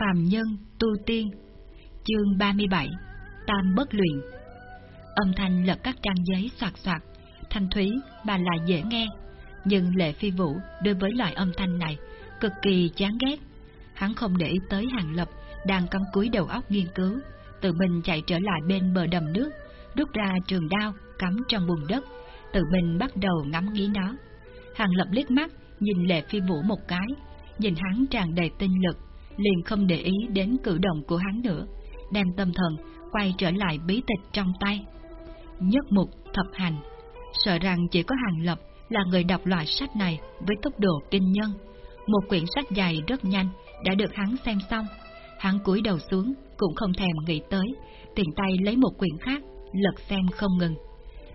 Phàm Nhân Tu Tiên Chương 37 Tam Bất Luyện Âm thanh lật các trang giấy soạt soạt, thanh thúy mà lại dễ nghe, nhưng Lệ Phi Vũ đối với loại âm thanh này cực kỳ chán ghét. Hắn không để ý tới Hàng Lập đang cắm cúi đầu óc nghiên cứu, tự mình chạy trở lại bên bờ đầm nước, rút ra trường đao cắm trong bùn đất, tự mình bắt đầu ngắm nghĩ nó. Hàng Lập liếc mắt, nhìn Lệ Phi Vũ một cái, nhìn hắn tràn đầy tinh lực, liền không để ý đến cử động của hắn nữa, đem tâm thần quay trở lại bí tịch trong tay. Nhất mục thập hành, sợ rằng chỉ có Hàng Lập là người đọc loại sách này với tốc độ kinh nhân. Một quyển sách dài rất nhanh đã được hắn xem xong. Hắn cúi đầu xuống cũng không thèm nghĩ tới, tiện tay lấy một quyển khác, lật xem không ngừng.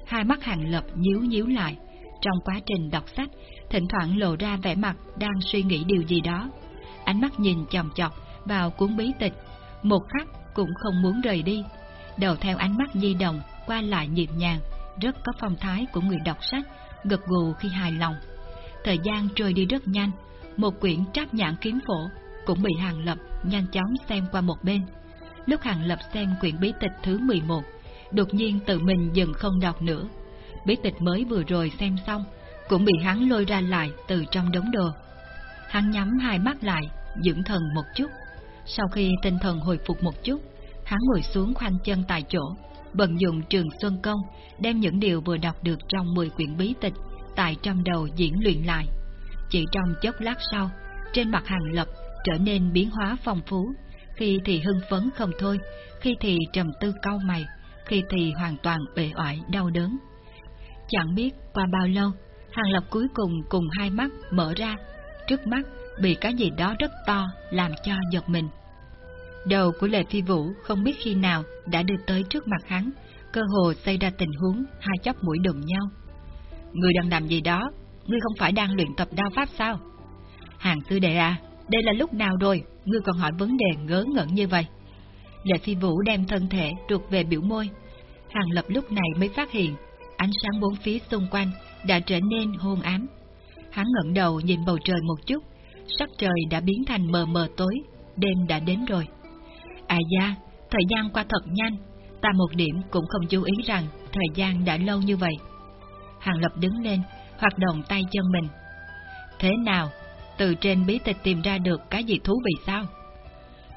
Hai mắt Hàng Lập nhíu nhíu lại, trong quá trình đọc sách, thỉnh thoảng lộ ra vẻ mặt đang suy nghĩ điều gì đó. Ánh mắt nhìn chòng chọc vào cuốn bí tịch, một khắc cũng không muốn rời đi. Đầu theo ánh mắt di động, qua lại nhịp nhàng, rất có phong thái của người đọc sách, gật gù khi hài lòng. Thời gian trôi đi rất nhanh, một quyển tráp nhãn kiếm phổ cũng bị Hàng Lập nhanh chóng xem qua một bên. Lúc Hàng Lập xem quyển bí tịch thứ 11, đột nhiên tự mình dừng không đọc nữa. Bí tịch mới vừa rồi xem xong, cũng bị hắn lôi ra lại từ trong đống đồ. Hắn nhắm hai mắt lại, dưỡng thần một chút. Sau khi tinh thần hồi phục một chút, hắn ngồi xuống khoanh chân tại chỗ, bận dụng trường Xuân Công, đem những điều vừa đọc được trong 10 quyển bí tịch tại trong đầu diễn luyện lại. Chỉ trong chốc lát sau, trên mặt hàng lập trở nên biến hóa phong phú, khi thì hưng phấn không thôi, khi thì trầm tư cau mày, khi thì hoàn toàn bệ oải đau đớn. Chẳng biết qua bao lâu, hàng lập cuối cùng cùng hai mắt mở ra, trước mắt bị cái gì đó rất to làm cho giật mình. Đầu của Lệ Phi Vũ không biết khi nào đã đưa tới trước mặt hắn, cơ hồ xảy ra tình huống hai chóp mũi đụng nhau. Người đang làm gì đó? Ngươi không phải đang luyện tập đao pháp sao? Hàng sư đệ à, đây là lúc nào rồi? Ngươi còn hỏi vấn đề ngớ ngẩn như vậy. Lệ Phi Vũ đem thân thể trượt về biểu môi. Hàng lập lúc này mới phát hiện, ánh sáng bốn phía xung quanh đã trở nên hôn ám. Hắn ngẩng đầu nhìn bầu trời một chút, sắc trời đã biến thành mờ mờ tối, đêm đã đến rồi. À da, thời gian qua thật nhanh, ta một điểm cũng không chú ý rằng thời gian đã lâu như vậy. Hàng Lập đứng lên, hoạt động tay chân mình. Thế nào, từ trên bí tịch tìm ra được cái gì thú vị sao?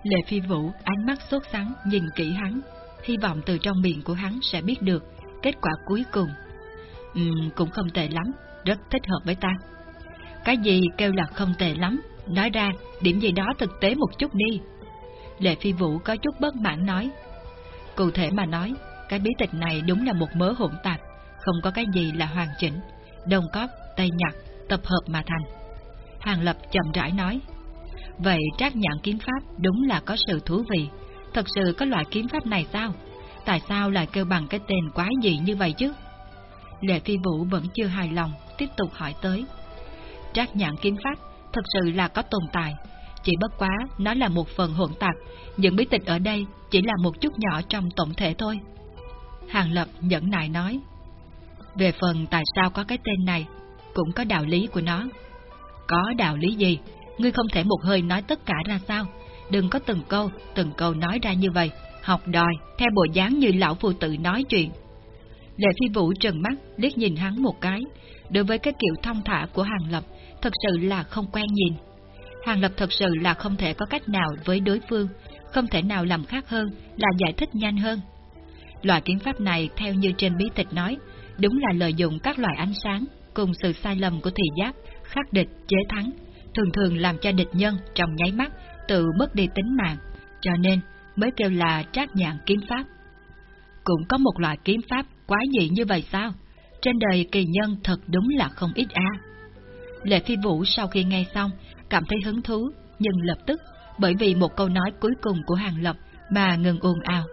Lệ Phi Vũ ánh mắt sốt sắng nhìn kỹ hắn, hy vọng từ trong miệng của hắn sẽ biết được kết quả cuối cùng. Ừm, cũng không tệ lắm, rất thích hợp với ta. Cái gì kêu là không tệ lắm, nói ra điểm gì đó thực tế một chút đi. Lệ Phi Vũ có chút bất mãn nói. Cụ thể mà nói, cái bí tịch này đúng là một mớ hỗn tạp, không có cái gì là hoàn chỉnh, đồng cóp, tây nhặt tập hợp mà thành. Hàng Lập chậm rãi nói. Vậy trác nhãn kiếm pháp đúng là có sự thú vị. Thật sự có loại kiếm pháp này sao? Tại sao lại kêu bằng cái tên quái dị như vậy chứ? Lệ Phi Vũ vẫn chưa hài lòng, tiếp tục hỏi tới. Trác nhãn kiếm pháp thật sự là có tồn tại, chỉ bất quá nó là một phần hỗn tạp, những bí tịch ở đây chỉ là một chút nhỏ trong tổng thể thôi. Hàng Lập nhẫn nại nói. Về phần tại sao có cái tên này, cũng có đạo lý của nó. Có đạo lý gì? Ngươi không thể một hơi nói tất cả ra sao? Đừng có từng câu, từng câu nói ra như vậy, học đòi, theo bộ dáng như lão phụ tử nói chuyện. Lệ phi vũ trần mắt, liếc nhìn hắn một cái. Đối với cái kiểu thông thả của Hàng Lập, thật sự là không quen nhìn. Hàng Lập thật sự là không thể có cách nào với đối phương, không thể nào làm khác hơn là giải thích nhanh hơn. Loại kiếm pháp này, theo như trên bí tịch nói, đúng là lợi dụng các loại ánh sáng cùng sự sai lầm của thị giác, khắc địch, chế thắng, thường thường làm cho địch nhân trong nháy mắt tự mất đi tính mạng, cho nên mới kêu là trác nhạn kiếm pháp. Cũng có một loại kiếm pháp quá dị như vậy sao? Trên đời kỳ nhân thật đúng là không ít a. Lệ Phi Vũ sau khi nghe xong, cảm thấy hứng thú, nhưng lập tức, bởi vì một câu nói cuối cùng của Hàng Lập mà ngừng ồn ào.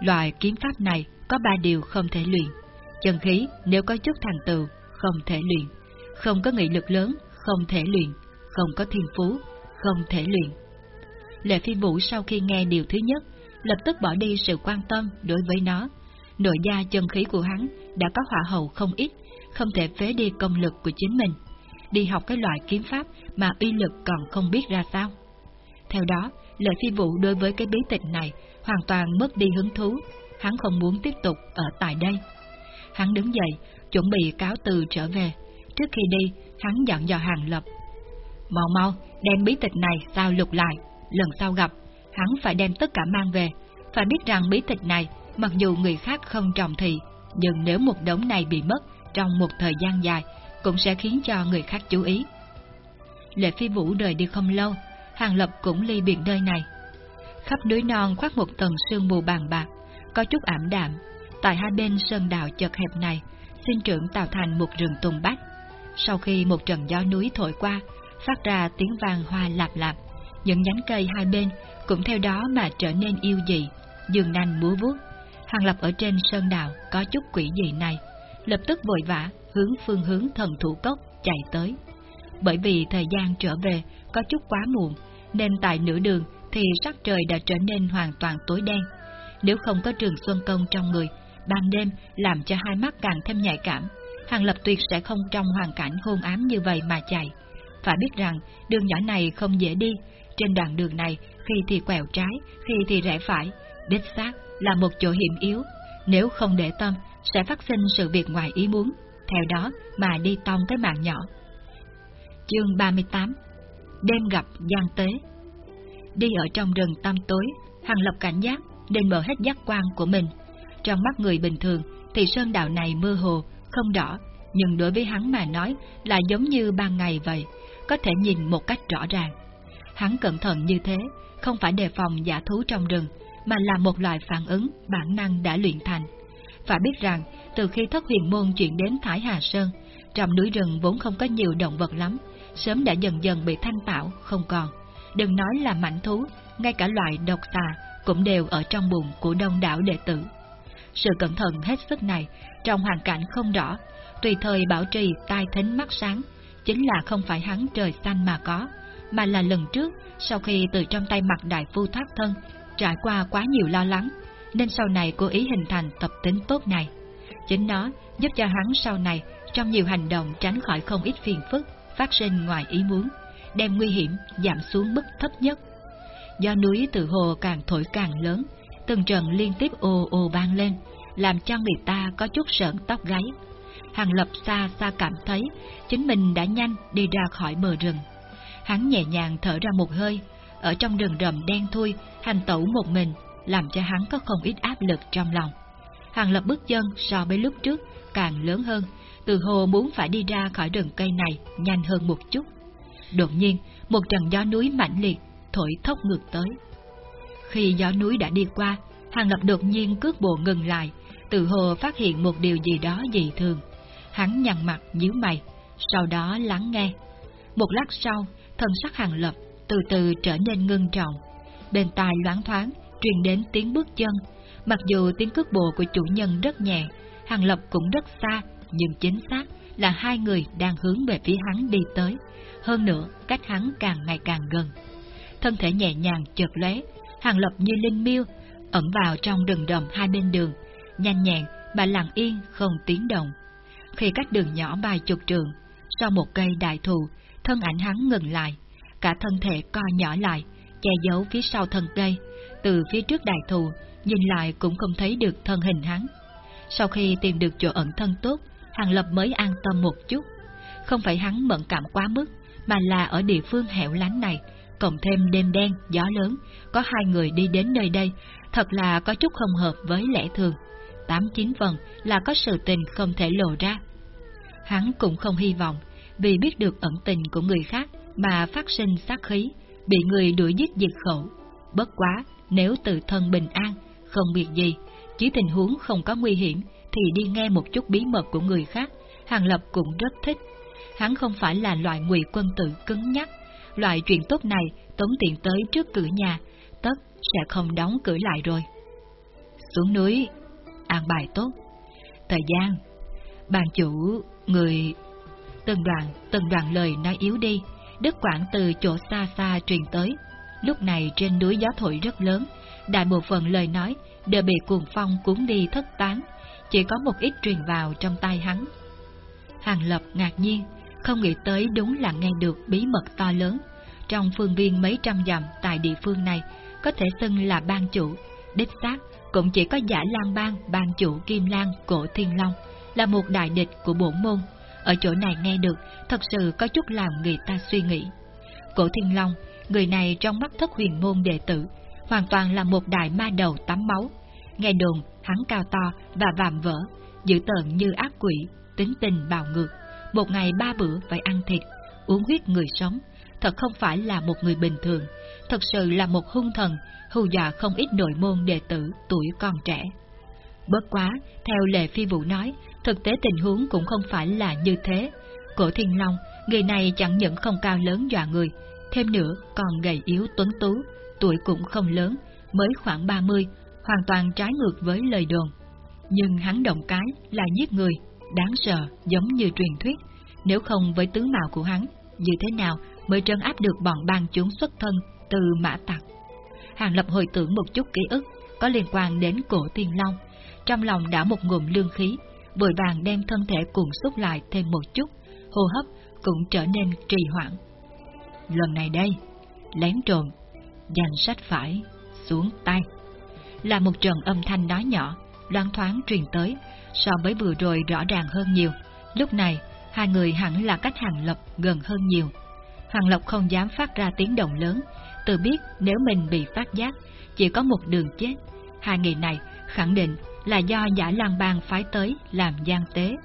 Loại kiếm pháp này có ba điều không thể luyện. Chân khí nếu có chút thành tựu, không thể luyện. Không có nghị lực lớn, không thể luyện. Không có thiên phú, không thể luyện. Lệ Phi Vũ sau khi nghe điều thứ nhất, lập tức bỏ đi sự quan tâm đối với nó. Nội gia chân khí của hắn đã có hỏa hậu không ít, không thể phế đi công lực của chính mình. Đi học cái loại kiếm pháp mà uy lực còn không biết ra sao. Theo đó, Lệ Phi Vũ đối với cái bí tịch này hoàn toàn mất đi hứng thú, hắn không muốn tiếp tục ở tại đây. Hắn đứng dậy, chuẩn bị cáo từ trở về. Trước khi đi, hắn dặn dò Hàng Lập. Mau mau, đem bí tịch này sao lục lại, lần sau gặp, hắn phải đem tất cả mang về. Phải biết rằng bí tịch này, mặc dù người khác không trọng thị, nhưng nếu một đống này bị mất trong một thời gian dài, cũng sẽ khiến cho người khác chú ý. Lệ Phi Vũ đời đi không lâu, Hàng Lập cũng ly biệt nơi này. Khắp núi non khoác một tầng sương mù bàn bạc, có chút ảm đạm. Tại hai bên sơn đạo chật hẹp này, sinh trưởng tạo thành một rừng tùng bách. Sau khi một trận gió núi thổi qua, phát ra tiếng vàng hoa lạp lạp, những nhánh cây hai bên cũng theo đó mà trở nên yêu dị, dường nanh múa vuốt. Hàng Lập ở trên sơn đạo có chút quỷ dị này, lập tức vội vã hướng phương hướng thần thủ cốc chạy tới. Bởi vì thời gian trở về có chút quá muộn, nên tại nửa đường thì sắc trời đã trở nên hoàn toàn tối đen. Nếu không có trường xuân công trong người, ban đêm làm cho hai mắt càng thêm nhạy cảm, Hàng Lập tuyệt sẽ không trong hoàn cảnh hôn ám như vậy mà chạy. Phải biết rằng đường nhỏ này không dễ đi, trên đoạn đường này khi thì quẹo trái, khi thì rẽ phải, đích xác là một chỗ hiểm yếu. Nếu không để tâm, sẽ phát sinh sự việc ngoài ý muốn, theo đó mà đi tông cái mạng nhỏ. Chương 38 Đêm gặp Giang Tế Đi ở trong rừng tăm tối, Hàng Lập cảnh giác nên mở hết giác quan của mình. Trong mắt người bình thường thì sơn đạo này mơ hồ, không đỏ, nhưng đối với hắn mà nói là giống như ban ngày vậy, có thể nhìn một cách rõ ràng. Hắn cẩn thận như thế, không phải đề phòng giả thú trong rừng, mà là một loại phản ứng bản năng đã luyện thành. Phải biết rằng, từ khi thất huyền môn chuyển đến Thái Hà Sơn, trong núi rừng vốn không có nhiều động vật lắm, sớm đã dần dần bị thanh tảo, không còn. Đừng nói là mảnh thú, ngay cả loại độc tà cũng đều ở trong bụng của đông đảo đệ tử. Sự cẩn thận hết sức này, trong hoàn cảnh không rõ, tùy thời bảo trì tai thính mắt sáng, chính là không phải hắn trời xanh mà có, mà là lần trước, sau khi từ trong tay mặt đại phu thoát thân, trải qua quá nhiều lo lắng, nên sau này cố ý hình thành tập tính tốt này. Chính nó giúp cho hắn sau này trong nhiều hành động tránh khỏi không ít phiền phức phát sinh ngoài ý muốn, đem nguy hiểm giảm xuống mức thấp nhất. Do núi từ hồ càng thổi càng lớn, từng trận liên tiếp ồ ồ vang lên, làm cho người ta có chút sợn tóc gáy. Hàng lập xa xa cảm thấy chính mình đã nhanh đi ra khỏi bờ rừng. Hắn nhẹ nhàng thở ra một hơi, ở trong rừng rậm đen thui, hành tẩu một mình, làm cho hắn có không ít áp lực trong lòng. Hàng lập bước chân so với lúc trước càng lớn hơn, từ hồ muốn phải đi ra khỏi rừng cây này nhanh hơn một chút. Đột nhiên, một trận gió núi mạnh liệt, thổi thốc ngược tới. Khi gió núi đã đi qua, Hàng Lập đột nhiên cước bộ ngừng lại, từ hồ phát hiện một điều gì đó dị thường. Hắn nhăn mặt nhíu mày, sau đó lắng nghe. Một lát sau, thân sắc Hàng Lập từ từ trở nên ngưng trọng. Bên tai loáng thoáng, truyền đến tiếng bước chân. Mặc dù tiếng cước bộ của chủ nhân rất nhẹ, Hàng Lập cũng rất xa, nhưng chính xác là hai người đang hướng về phía hắn đi tới. Hơn nữa, cách hắn càng ngày càng gần. Thân thể nhẹ nhàng chợt lóe, Hàng Lập như linh miêu, ẩn vào trong rừng rậm hai bên đường, nhanh nhẹn mà lặng yên không tiếng động. Khi cách đường nhỏ vài chục trường, sau một cây đại thụ, thân ảnh hắn ngừng lại, cả thân thể co nhỏ lại, che giấu phía sau thân cây, từ phía trước đại thù nhìn lại cũng không thấy được thân hình hắn. Sau khi tìm được chỗ ẩn thân tốt, Hàng Lập mới an tâm một chút. Không phải hắn mẫn cảm quá mức, mà là ở địa phương hẻo lánh này, cộng thêm đêm đen, gió lớn, có hai người đi đến nơi đây, thật là có chút không hợp với lẽ thường. Tám chín phần là có sự tình không thể lộ ra. Hắn cũng không hy vọng, vì biết được ẩn tình của người khác mà phát sinh sát khí, bị người đuổi giết diệt khẩu. Bất quá, nếu tự thân bình an, không việc gì, chỉ tình huống không có nguy hiểm, thì đi nghe một chút bí mật của người khác, Hàng Lập cũng rất thích. Hắn không phải là loại ngụy quân tử cứng nhắc, loại chuyện tốt này tống tiện tới trước cửa nhà, tất sẽ không đóng cửa lại rồi. Xuống núi, an bài tốt. Thời gian, bàn chủ, người... Từng đoạn, từng đoạn lời nói yếu đi, Đức Quảng từ chỗ xa xa truyền tới. Lúc này trên núi gió thổi rất lớn, đại bộ phận lời nói đều bị cuồng phong cuốn đi thất tán, chỉ có một ít truyền vào trong tai hắn. Hàng Lập ngạc nhiên, không nghĩ tới đúng là nghe được bí mật to lớn. trong phương viên mấy trăm dặm tại địa phương này có thể xưng là ban chủ, đích xác cũng chỉ có giả lang bang ban chủ Kim Lan Cổ Thiên Long là một đại địch của bổn môn. Ở chỗ này nghe được, thật sự có chút làm người ta suy nghĩ. Cổ Thiên Long, người này trong mắt thất huyền môn đệ tử, hoàn toàn là một đại ma đầu tắm máu. Nghe đồn, hắn cao to và vạm vỡ, dữ tợn như ác quỷ, tính tình bạo ngược. Một ngày ba bữa phải ăn thịt, uống huyết người sống, thật không phải là một người bình thường, thật sự là một hung thần, hù dọa không ít nội môn đệ tử tuổi còn trẻ. Bất quá, theo lệ phi vụ nói, thực tế tình huống cũng không phải là như thế. Cổ thiên long, người này chẳng những không cao lớn dọa người, thêm nữa còn gầy yếu tuấn tú, tuổi cũng không lớn, mới khoảng 30, hoàn toàn trái ngược với lời đồn. Nhưng hắn động cái là giết người, đáng sợ giống như truyền thuyết, nếu không với tướng mạo của hắn, như thế nào mới trấn áp được bọn bang chúng xuất thân từ mã tặc. Hàng Lập hồi tưởng một chút ký ức có liên quan đến cổ thiên long, trong lòng đã một ngụm lương khí, vội vàng đem thân thể cuộn xúc lại thêm một chút, hô hấp cũng trở nên trì hoãn. Lần này đây, lén trộn, danh sách phải, xuống tay. Là một trận âm thanh nói nhỏ, loáng thoáng truyền tới, so với vừa rồi rõ ràng hơn nhiều. Lúc này, hai người hẳn là cách Hàng Lập gần hơn nhiều. Hàng Lập không dám phát ra tiếng động lớn, tự biết nếu mình bị phát giác, chỉ có một đường chết. Hai người này khẳng định là do giả lang bang phái tới làm gian tế,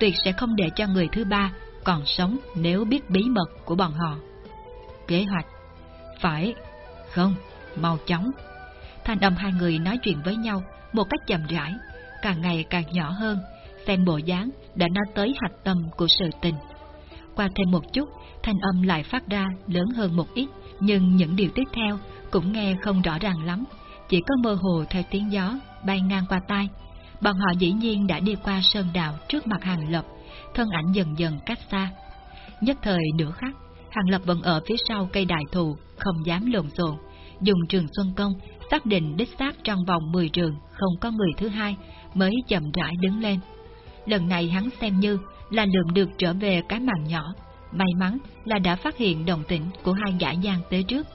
tuyệt sẽ không để cho người thứ ba còn sống nếu biết bí mật của bọn họ. Kế hoạch Phải, không, mau chóng. Thanh âm hai người nói chuyện với nhau một cách chậm rãi, càng ngày càng nhỏ hơn, xem bộ dáng đã nói tới hạch tâm của sự tình. Qua thêm một chút, thanh âm lại phát ra lớn hơn một ít, nhưng những điều tiếp theo cũng nghe không rõ ràng lắm, chỉ có mơ hồ theo tiếng gió bay ngang qua tai. Bọn họ dĩ nhiên đã đi qua sơn đạo trước mặt hàng lập, thân ảnh dần dần cách xa. Nhất thời nửa khắc, hàng lập vẫn ở phía sau cây đại thụ, không dám lộn xộn, dùng trường xuân công xác định đích xác trong vòng 10 trường không có người thứ hai, mới chậm rãi đứng lên. Lần này hắn xem như là lượm được trở về cái màn nhỏ, may mắn là đã phát hiện đồng tĩnh của hai gã gian tới trước,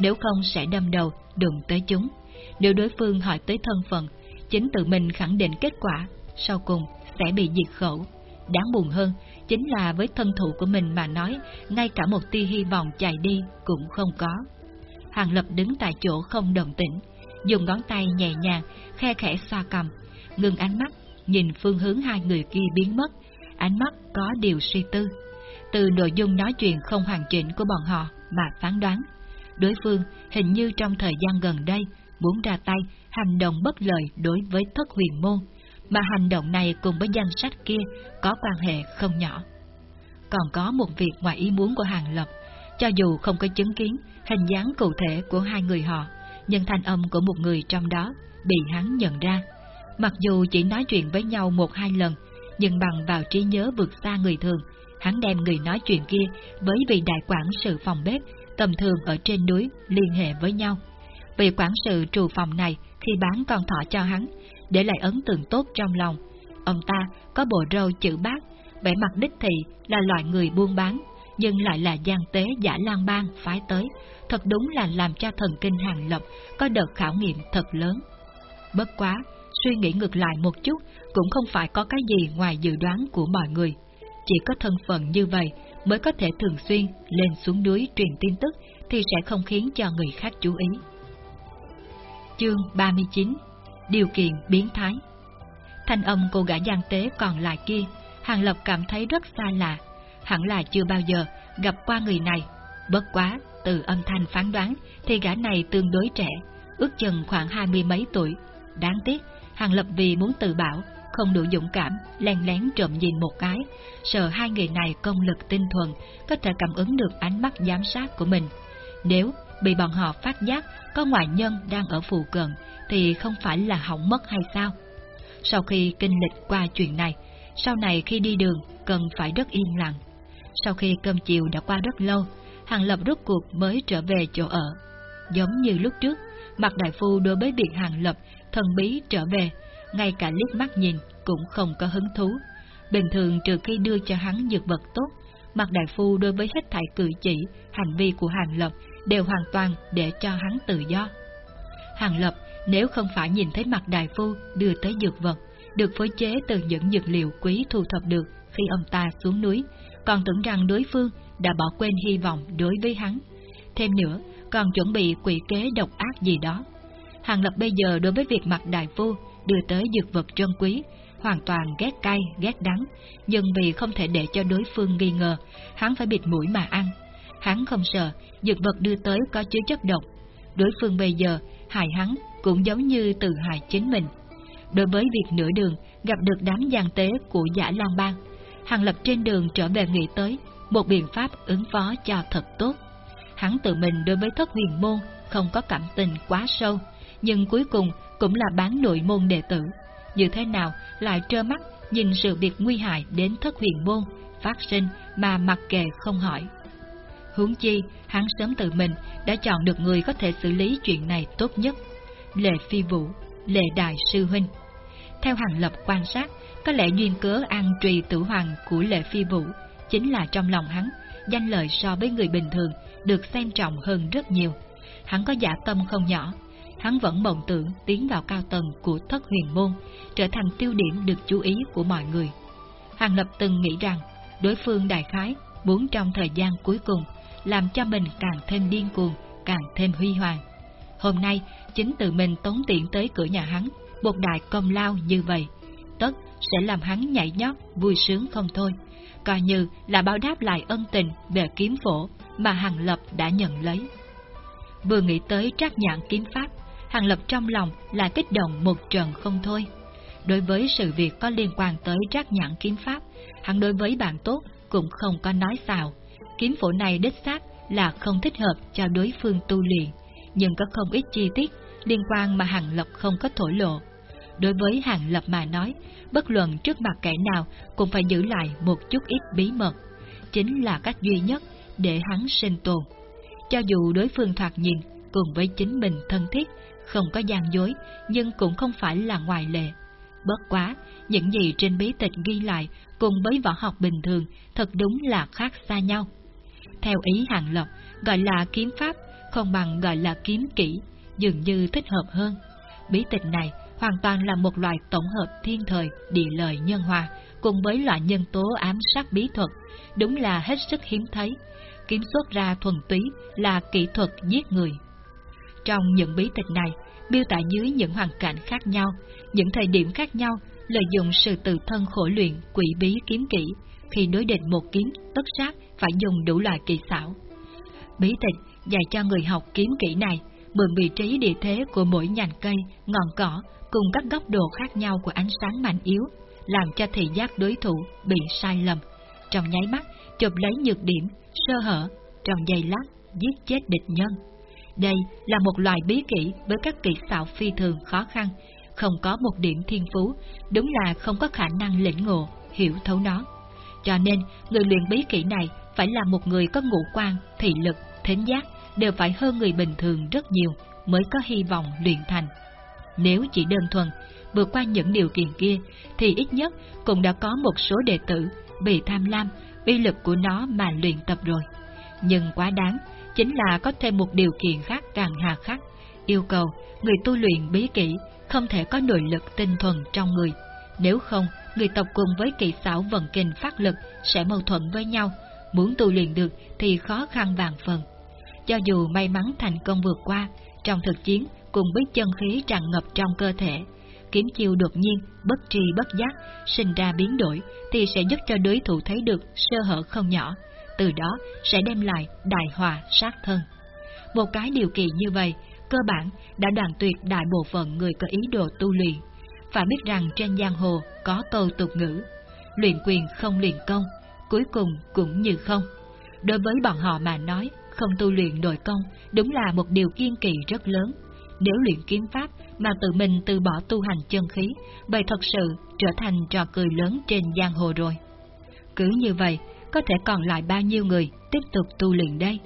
nếu không sẽ đâm đầu đụng tới chúng. Nếu đối phương hỏi tới thân phận, chính tự mình khẳng định kết quả, sau cùng sẽ bị diệt khẩu. Đáng buồn hơn, chính là với thân thủ của mình mà nói, ngay cả một tia hy vọng chạy đi cũng không có. Hàng Lập đứng tại chỗ không đồng tĩnh, dùng ngón tay nhẹ nhàng, khe khẽ xoa cầm, ngừng ánh mắt, nhìn phương hướng hai người kia biến mất, ánh mắt có điều suy tư. Từ nội dung nói chuyện không hoàn chỉnh của bọn họ mà phán đoán, đối phương hình như trong thời gian gần đây muốn ra tay hành động bất lợi đối với thất huyền môn, mà hành động này cùng với danh sách kia có quan hệ không nhỏ. Còn có một việc ngoài ý muốn của Hàng Lập, cho dù không có chứng kiến hình dáng cụ thể của hai người họ, nhưng thanh âm của một người trong đó bị hắn nhận ra. Mặc dù chỉ nói chuyện với nhau một hai lần, nhưng bằng vào trí nhớ vượt xa người thường, hắn đem người nói chuyện kia với vị đại quản sự phòng bếp tầm thường ở trên núi liên hệ với nhau. Vị quản sự trù phòng này khi bán con thỏ cho hắn, để lại ấn tượng tốt trong lòng. Ông ta có bộ râu chữ bát, vẻ mặt đích thị là loại người buôn bán, nhưng lại là gian tế giả lang bang phái tới, thật đúng là làm cho thần kinh hàng lập có đợt khảo nghiệm thật lớn. Bất quá, suy nghĩ ngược lại một chút cũng không phải có cái gì ngoài dự đoán của mọi người. Chỉ có thân phận như vậy mới có thể thường xuyên lên xuống núi truyền tin tức thì sẽ không khiến cho người khác chú ý. Chương 39 Điều kiện biến thái Thanh âm cô gã gian tế còn lại kia, Hàng Lập cảm thấy rất xa lạ, hẳn là chưa bao giờ gặp qua người này. Bất quá, từ âm thanh phán đoán thì gã này tương đối trẻ, ước chừng khoảng hai mươi mấy tuổi. Đáng tiếc, Hàng Lập vì muốn tự bảo, không đủ dũng cảm, len lén trộm nhìn một cái, sợ hai người này công lực tinh thuần, có thể cảm ứng được ánh mắt giám sát của mình. Nếu bị bọn họ phát giác có ngoại nhân đang ở phù cận, thì không phải là hỏng mất hay sao? Sau khi kinh lịch qua chuyện này, sau này khi đi đường cần phải rất yên lặng. Sau khi cơm chiều đã qua rất lâu, Hàng Lập rút cuộc mới trở về chỗ ở. Giống như lúc trước, mặt đại phu đối với việc Hàng Lập thần bí trở về, ngay cả liếc mắt nhìn cũng không có hứng thú. Bình thường trừ khi đưa cho hắn dược vật tốt, Mặt Đại Phu đối với hết thảy cử chỉ, hành vi của Hàng Lập đều hoàn toàn để cho hắn tự do. Hàng Lập nếu không phải nhìn thấy mặt Đại Phu đưa tới dược vật, được phối chế từ những dược liệu quý thu thập được khi ông ta xuống núi, còn tưởng rằng đối phương đã bỏ quên hy vọng đối với hắn. Thêm nữa, còn chuẩn bị quỷ kế độc ác gì đó. Hàng Lập bây giờ đối với việc mặt Đại Phu đưa tới dược vật trân quý, hoàn toàn ghét cay, ghét đắng, nhưng vì không thể để cho đối phương nghi ngờ, hắn phải bịt mũi mà ăn. Hắn không sợ, dược vật đưa tới có chứa chất độc. Đối phương bây giờ, hại hắn cũng giống như tự hại chính mình. Đối với việc nửa đường gặp được đám gian tế của giả Lan Bang, Hàng Lập trên đường trở về nghĩ tới một biện pháp ứng phó cho thật tốt. Hắn tự mình đối với thất huyền môn không có cảm tình quá sâu, nhưng cuối cùng cũng là bán nội môn đệ tử. Như thế nào lại trơ mắt nhìn sự việc nguy hại đến thất huyền môn phát sinh mà mặc kệ không hỏi. Huống chi, hắn sớm tự mình đã chọn được người có thể xử lý chuyện này tốt nhất. Lệ Phi Vũ, Lệ Đại Sư Huynh. Theo Hàng Lập quan sát, có lẽ duyên cớ an trì tử hoàng của Lệ Phi Vũ chính là trong lòng hắn, danh lợi so với người bình thường được xem trọng hơn rất nhiều. Hắn có giả tâm không nhỏ, hắn vẫn mộng tưởng tiến vào cao tầng của thất huyền môn, trở thành tiêu điểm được chú ý của mọi người. Hàng Lập từng nghĩ rằng, đối phương đại khái muốn trong thời gian cuối cùng làm cho mình càng thêm điên cuồng, càng thêm huy hoàng. Hôm nay, chính tự mình tốn tiện tới cửa nhà hắn, một đại công lao như vậy, tất sẽ làm hắn nhảy nhót, vui sướng không thôi, coi như là báo đáp lại ân tình về kiếm phổ mà Hàng Lập đã nhận lấy. Vừa nghĩ tới trác nhãn kiếm pháp, Hàng Lập trong lòng là kích động một trận không thôi. Đối với sự việc có liên quan tới trác nhãn kiếm pháp, hắn đối với bạn tốt cũng không có nói xào. Kiếm phổ này đích xác là không thích hợp cho đối phương tu luyện, nhưng có không ít chi tiết liên quan mà Hàng Lập không có thổ lộ. Đối với Hàng Lập mà nói, bất luận trước mặt kẻ nào cũng phải giữ lại một chút ít bí mật, chính là cách duy nhất để hắn sinh tồn. Cho dù đối phương thoạt nhìn cùng với chính mình thân thiết, không có gian dối, nhưng cũng không phải là ngoại lệ. Bất quá, những gì trên bí tịch ghi lại cùng với võ học bình thường thật đúng là khác xa nhau. Theo ý Hàng Lập, gọi là kiếm pháp không bằng gọi là kiếm kỹ, dường như thích hợp hơn. Bí tịch này hoàn toàn là một loại tổng hợp thiên thời, địa lợi nhân hòa, cùng với loại nhân tố ám sát bí thuật, đúng là hết sức hiếm thấy. Kiếm xuất ra thuần túy là kỹ thuật giết người. Trong những bí tịch này, miêu tả dưới những hoàn cảnh khác nhau, những thời điểm khác nhau, lợi dụng sự tự thân khổ luyện quỷ bí kiếm kỹ, khi đối địch một kiếm, tất sát phải dùng đủ loại kỳ xảo. Bí tịch dạy cho người học kiếm kỹ này, mượn vị trí địa thế của mỗi nhành cây, ngọn cỏ cùng các góc độ khác nhau của ánh sáng mạnh yếu, làm cho thị giác đối thủ bị sai lầm. Trong nháy mắt, chụp lấy nhược điểm, sơ hở, trong giây lát, giết chết địch nhân. Đây là một loại bí kỹ với các kỹ xảo phi thường khó khăn, không có một điểm thiên phú, đúng là không có khả năng lĩnh ngộ, hiểu thấu nó. Cho nên, người luyện bí kỹ này phải là một người có ngũ quan, thị lực, thính giác, đều phải hơn người bình thường rất nhiều mới có hy vọng luyện thành. Nếu chỉ đơn thuần, vượt qua những điều kiện kia, thì ít nhất cũng đã có một số đệ tử bị tham lam, uy lực của nó mà luyện tập rồi. Nhưng quá đáng, chính là có thêm một điều kiện khác càng hà khắc, yêu cầu người tu luyện bí kỹ không thể có nội lực tinh thuần trong người. Nếu không, người tộc cùng với kỳ xảo vận kinh phát lực sẽ mâu thuẫn với nhau, muốn tu luyện được thì khó khăn vàng phần. Cho dù may mắn thành công vượt qua, trong thực chiến cùng với chân khí tràn ngập trong cơ thể, kiếm chiêu đột nhiên, bất tri bất giác, sinh ra biến đổi, thì sẽ giúp cho đối thủ thấy được sơ hở không nhỏ, từ đó sẽ đem lại đại hòa sát thân. Một cái điều kỳ như vậy, cơ bản đã đoàn tuyệt đại bộ phận người có ý đồ tu luyện. Phải biết rằng trên giang hồ có câu tục ngữ, luyện quyền không luyện công, cuối cùng cũng như không. Đối với bọn họ mà nói, không tu luyện nội công đúng là một điều kiên kỳ rất lớn. Nếu luyện kiếm pháp mà tự mình từ bỏ tu hành chân khí, vậy thật sự trở thành trò cười lớn trên giang hồ rồi. Cứ như vậy, có thể còn lại bao nhiêu người tiếp tục tu luyện đây?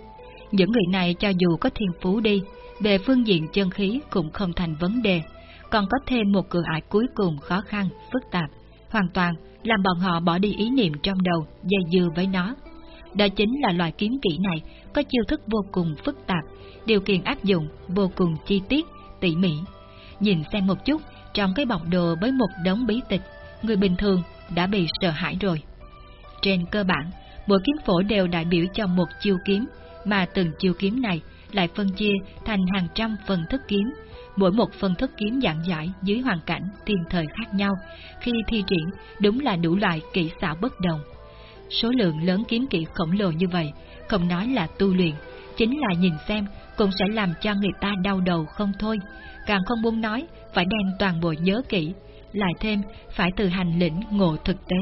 Những người này cho dù có thiên phú đi, về phương diện chân khí cũng không thành vấn đề, còn có thêm một cửa ải cuối cùng khó khăn, phức tạp, hoàn toàn làm bọn họ bỏ đi ý niệm trong đầu dây dưa với nó. Đó chính là loại kiếm kỹ này có chiêu thức vô cùng phức tạp, điều kiện áp dụng vô cùng chi tiết, tỉ mỉ. Nhìn xem một chút, trong cái bọc đồ với một đống bí tịch, người bình thường đã bị sợ hãi rồi. Trên cơ bản, mỗi kiếm phổ đều đại biểu cho một chiêu kiếm, mà từng chiêu kiếm này lại phân chia thành hàng trăm phần thức kiếm, mỗi một phân thức kiếm dạng giải dưới hoàn cảnh thiên thời khác nhau, khi thi triển đúng là đủ loại kỹ xảo bất đồng. Số lượng lớn kiếm kỹ khổng lồ như vậy, không nói là tu luyện, chính là nhìn xem cũng sẽ làm cho người ta đau đầu không thôi, càng không muốn nói phải đem toàn bộ nhớ kỹ, lại thêm phải từ hành lĩnh ngộ thực tế.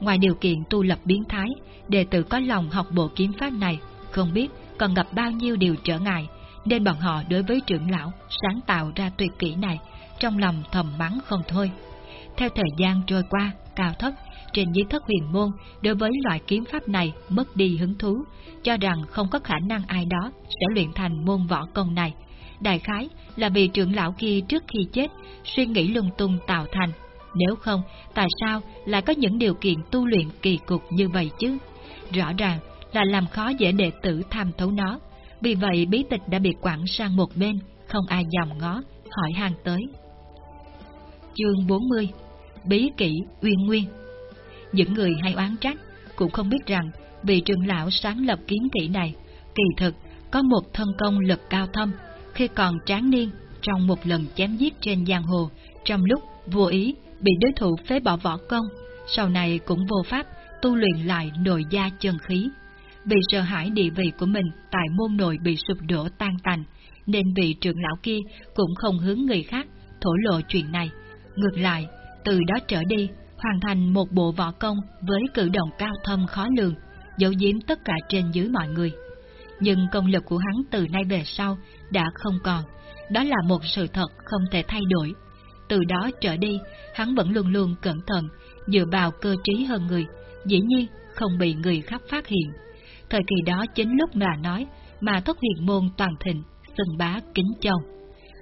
Ngoài điều kiện tu lập biến thái, đệ tử có lòng học bộ kiếm pháp này, không biết còn gặp bao nhiêu điều trở ngại, nên bọn họ đối với trưởng lão sáng tạo ra tuyệt kỹ này, trong lòng thầm mắng không thôi. Theo thời gian trôi qua, cao thấp, trên dưới thất huyền môn đối với loại kiếm pháp này mất đi hứng thú, cho rằng không có khả năng ai đó sẽ luyện thành môn võ công này. Đại khái là vì trưởng lão kia trước khi chết suy nghĩ lung tung tạo thành, nếu không tại sao lại có những điều kiện tu luyện kỳ cục như vậy chứ? Rõ ràng là làm khó dễ đệ tử tham thấu nó, vì vậy bí tịch đã bị quẳng sang một bên, không ai dòm ngó, hỏi hàng tới. Chương 40 Bí kỹ Uyên Nguyên Những người hay oán trách cũng không biết rằng vị trường lão sáng lập kiến kỹ này kỳ thực có một thân công lực cao thâm khi còn tráng niên trong một lần chém giết trên giang hồ trong lúc vô ý bị đối thủ phế bỏ võ công sau này cũng vô pháp tu luyện lại nội gia chân khí vì sợ hãi địa vị của mình tại môn nội bị sụp đổ tan tành, nên vị trưởng lão kia cũng không hướng người khác thổ lộ chuyện này. Ngược lại, từ đó trở đi, hoàn thành một bộ võ công với cử động cao thâm khó lường, giấu giếm tất cả trên dưới mọi người. Nhưng công lực của hắn từ nay về sau đã không còn, đó là một sự thật không thể thay đổi. Từ đó trở đi, hắn vẫn luôn luôn cẩn thận, dựa vào cơ trí hơn người, dĩ nhiên không bị người khác phát hiện. Thời kỳ đó chính lúc mà nói mà thất huyền môn toàn thịnh, sừng bá kính châu.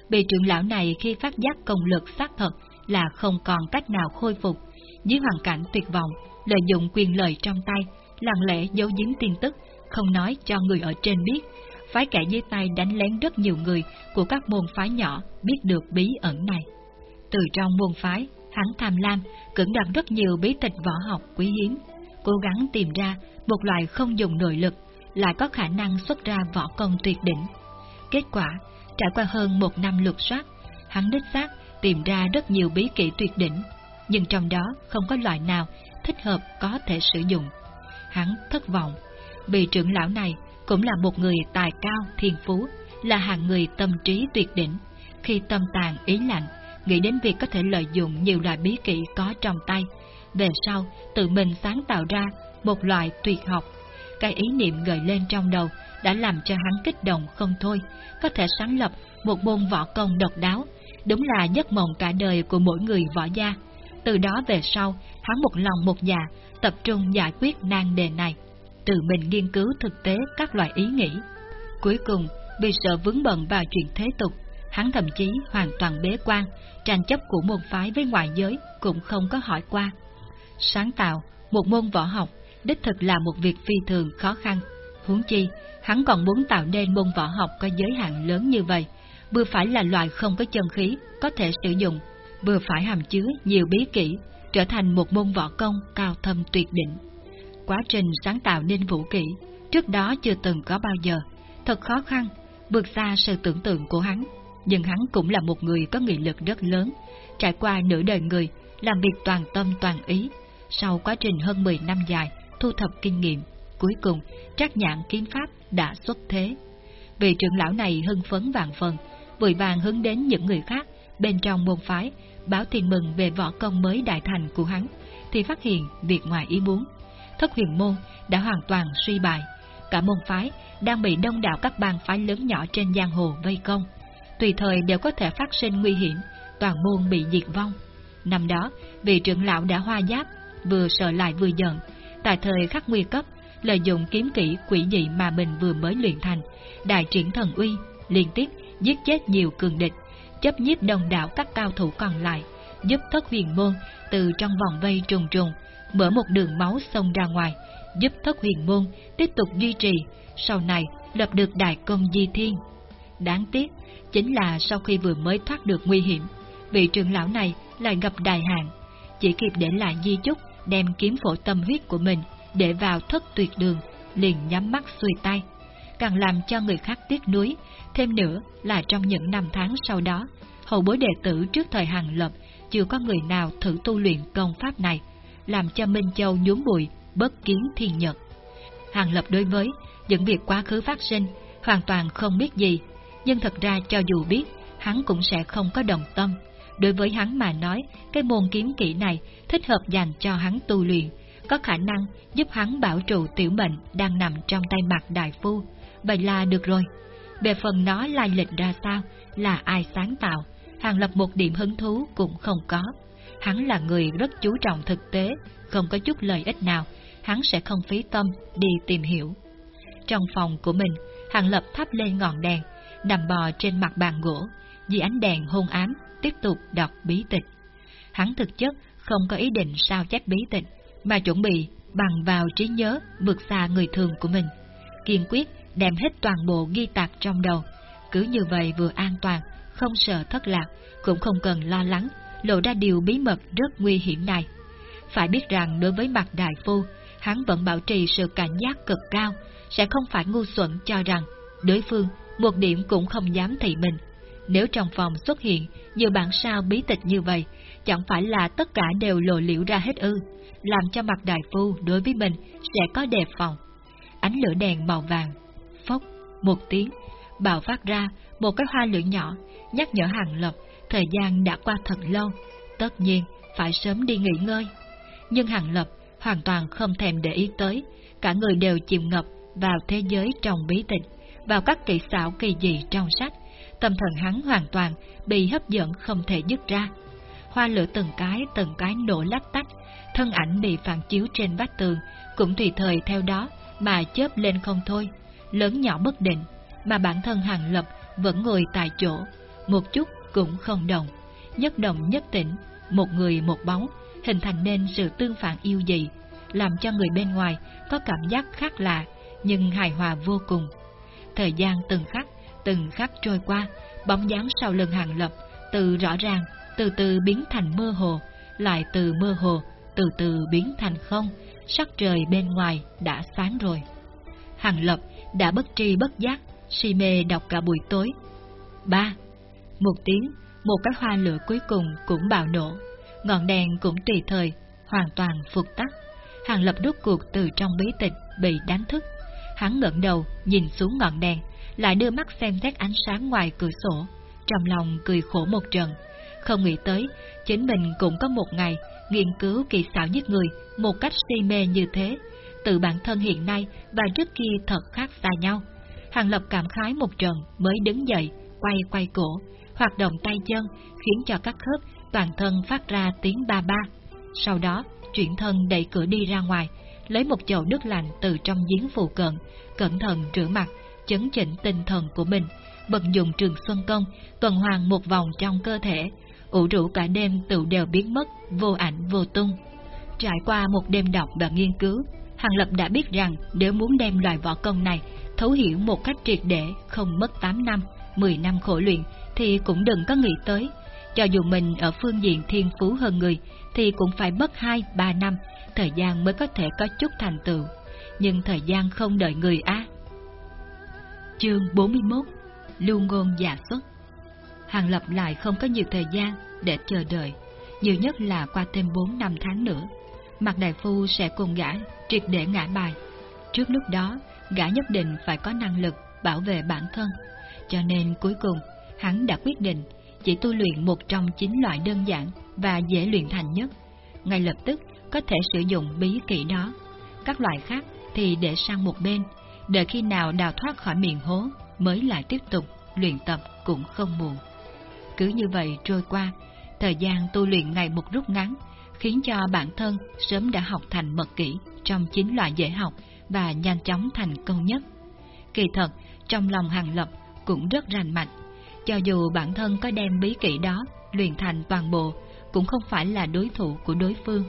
Bị trưởng lão này khi phát giác công lực xác thật là không còn cách nào khôi phục, dưới hoàn cảnh tuyệt vọng, lợi dụng quyền lợi trong tay, lặng lẽ giấu giếm tin tức, không nói cho người ở trên biết, phái kẻ dưới tay đánh lén rất nhiều người của các môn phái nhỏ biết được bí ẩn này. Từ trong môn phái, hắn tham lam, cưỡng đoạt rất nhiều bí tịch võ học quý hiếm, cố gắng tìm ra một loại không dùng nội lực, lại có khả năng xuất ra võ công tuyệt đỉnh. Kết quả, trải qua hơn một năm lục soát, hắn đích xác tìm ra rất nhiều bí kỹ tuyệt đỉnh, nhưng trong đó không có loại nào thích hợp có thể sử dụng. Hắn thất vọng, vì trưởng lão này cũng là một người tài cao thiên phú, là hạng người tâm trí tuyệt đỉnh. Khi tâm tàn ý lạnh, nghĩ đến việc có thể lợi dụng nhiều loại bí kỹ có trong tay, về sau tự mình sáng tạo ra một loại tuyệt học. Cái ý niệm gợi lên trong đầu đã làm cho hắn kích động không thôi, có thể sáng lập một môn võ công độc đáo, đúng là giấc mộng cả đời của mỗi người võ gia. Từ đó về sau, hắn một lòng một dạ, tập trung giải quyết nan đề này, tự mình nghiên cứu thực tế các loại ý nghĩ. Cuối cùng, vì sợ vướng bận vào chuyện thế tục, hắn thậm chí hoàn toàn bế quan, tranh chấp của môn phái với ngoại giới cũng không có hỏi qua. Sáng tạo một môn võ học đích thực là một việc phi thường khó khăn. Huống chi, hắn còn muốn tạo nên môn võ học có giới hạn lớn như vậy, vừa phải là loại không có chân khí có thể sử dụng, vừa phải hàm chứa nhiều bí kỹ, trở thành một môn võ công cao thâm tuyệt đỉnh. Quá trình sáng tạo nên vũ kỹ, trước đó chưa từng có bao giờ, thật khó khăn, vượt xa sự tưởng tượng của hắn. Nhưng hắn cũng là một người có nghị lực rất lớn, trải qua nửa đời người, làm việc toàn tâm toàn ý. Sau quá trình hơn 10 năm dài, thu thập kinh nghiệm, cuối cùng trác nhãn kiếm pháp đã xuất thế. Vị trưởng lão này hưng phấn vàng phần, vội vàng hướng đến những người khác bên trong môn phái, báo tin mừng về võ công mới đại thành của hắn, thì phát hiện việc ngoài ý muốn. Thất huyền môn đã hoàn toàn suy bại, cả môn phái đang bị đông đảo các bang phái lớn nhỏ trên giang hồ vây công. Tùy thời đều có thể phát sinh nguy hiểm, toàn môn bị diệt vong. Năm đó, vị trưởng lão đã hoa giáp, vừa sợ lại vừa giận, tại thời khắc nguy cấp, lợi dụng kiếm kỹ quỷ dị mà mình vừa mới luyện thành, đại triển thần uy, liên tiếp giết chết nhiều cường địch, chấp nhiếp đồng đảo các cao thủ còn lại, giúp thất huyền môn từ trong vòng vây trùng trùng, mở một đường máu xông ra ngoài, giúp thất huyền môn tiếp tục duy trì, sau này lập được đại công di thiên. Đáng tiếc, chính là sau khi vừa mới thoát được nguy hiểm, vị trưởng lão này lại gặp đại hạn, chỉ kịp để lại di chúc đem kiếm phổ tâm huyết của mình để vào thất tuyệt đường, liền nhắm mắt xuôi tay. Càng làm cho người khác tiếc nuối, thêm nữa là trong những năm tháng sau đó, hậu bối đệ tử trước thời hàng lập chưa có người nào thử tu luyện công pháp này, làm cho Minh Châu nhuốm bụi, bất kiến thiên nhật. Hàng lập đối với những việc quá khứ phát sinh hoàn toàn không biết gì, nhưng thật ra cho dù biết, hắn cũng sẽ không có đồng tâm. Đối với hắn mà nói, cái môn kiếm kỹ này thích hợp dành cho hắn tu luyện, có khả năng giúp hắn bảo trụ tiểu mệnh đang nằm trong tay mặt đại phu. Vậy là được rồi. Về phần nó lai lịch ra sao, là ai sáng tạo, Hàng Lập một điểm hứng thú cũng không có. Hắn là người rất chú trọng thực tế, không có chút lợi ích nào, hắn sẽ không phí tâm đi tìm hiểu. Trong phòng của mình, Hàng Lập thắp lên ngọn đèn, nằm bò trên mặt bàn gỗ, dưới ánh đèn hôn ám, tiếp tục đọc bí tịch. Hắn thực chất không có ý định sao chép bí tịch, mà chuẩn bị bằng vào trí nhớ vượt xa người thường của mình. Kiên quyết đem hết toàn bộ ghi tạc trong đầu, cứ như vậy vừa an toàn, không sợ thất lạc, cũng không cần lo lắng, lộ ra điều bí mật rất nguy hiểm này. Phải biết rằng đối với mặt đại phu, hắn vẫn bảo trì sự cảnh giác cực cao, sẽ không phải ngu xuẩn cho rằng đối phương một điểm cũng không dám thị mình. Nếu trong phòng xuất hiện nhiều bản sao bí tịch như vậy, chẳng phải là tất cả đều lộ liễu ra hết ư, làm cho mặt đại phu đối với mình sẽ có đề phòng. Ánh lửa đèn màu vàng, phốc, một tiếng, bạo phát ra một cái hoa lửa nhỏ, nhắc nhở Hàng Lập, thời gian đã qua thật lâu, tất nhiên phải sớm đi nghỉ ngơi. Nhưng Hàng Lập hoàn toàn không thèm để ý tới, cả người đều chìm ngập vào thế giới trong bí tịch, vào các kỹ xảo kỳ dị trong sách, tâm thần hắn hoàn toàn bị hấp dẫn không thể dứt ra. Hoa lửa từng cái từng cái nổ lách tách, thân ảnh bị phản chiếu trên vách tường, cũng tùy thời theo đó mà chớp lên không thôi, lớn nhỏ bất định, mà bản thân Hàng Lập vẫn ngồi tại chỗ, một chút cũng không động, nhất động nhất tỉnh, một người một bóng, hình thành nên sự tương phản yêu dị, làm cho người bên ngoài có cảm giác khác lạ, nhưng hài hòa vô cùng. Thời gian từng khắc, từng khắc trôi qua, bóng dáng sau lưng hàng lập, từ rõ ràng, từ từ biến thành mơ hồ, lại từ mơ hồ, từ từ biến thành không, sắc trời bên ngoài đã sáng rồi. Hàng lập đã bất tri bất giác, si mê đọc cả buổi tối. Ba, một tiếng, một cái hoa lửa cuối cùng cũng bạo nổ, ngọn đèn cũng tùy thời, hoàn toàn phục tắt. Hàng lập đốt cuộc từ trong bí tịch bị đánh thức. Hắn ngẩng đầu, nhìn xuống ngọn đèn, lại đưa mắt xem xét ánh sáng ngoài cửa sổ, trong lòng cười khổ một trận. Không nghĩ tới, chính mình cũng có một ngày nghiên cứu kỳ xảo nhất người một cách si mê như thế. Từ bản thân hiện nay và trước kia thật khác xa nhau. Hàng Lập cảm khái một trận mới đứng dậy, quay quay cổ, hoạt động tay chân khiến cho các khớp toàn thân phát ra tiếng ba ba. Sau đó, chuyển thân đẩy cửa đi ra ngoài, lấy một chậu nước lạnh từ trong giếng phụ cận, cẩn thận rửa mặt, chấn chỉnh tinh thần của mình, bận dùng trường xuân công, tuần hoàn một vòng trong cơ thể, ủ rũ cả đêm tự đều biến mất, vô ảnh vô tung. Trải qua một đêm đọc và nghiên cứu, Hàng Lập đã biết rằng nếu muốn đem loại võ công này thấu hiểu một cách triệt để không mất 8 năm, 10 năm khổ luyện thì cũng đừng có nghĩ tới. Cho dù mình ở phương diện thiên phú hơn người thì cũng phải mất 2-3 năm, thời gian mới có thể có chút thành tựu. Nhưng thời gian không đợi người á. Chương 41 Lưu ngôn giả xuất Hàng Lập lại không có nhiều thời gian để chờ đợi, nhiều nhất là qua thêm 4 năm tháng nữa. Mặt đại phu sẽ cùng gã triệt để ngã bài. Trước lúc đó, gã nhất định phải có năng lực bảo vệ bản thân. Cho nên cuối cùng, hắn đã quyết định chỉ tu luyện một trong chín loại đơn giản và dễ luyện thành nhất. Ngay lập tức có thể sử dụng bí kỹ đó. Các loại khác thì để sang một bên, đợi khi nào đào thoát khỏi miệng hố mới lại tiếp tục luyện tập cũng không muộn. Cứ như vậy trôi qua, thời gian tu luyện ngày một rút ngắn, khiến cho bản thân sớm đã học thành mật kỹ trong chín loại dễ học và nhanh chóng thành công nhất. Kỳ thật, trong lòng Hàng Lập cũng rất rành mạch, cho dù bản thân có đem bí kỹ đó luyện thành toàn bộ, cũng không phải là đối thủ của đối phương.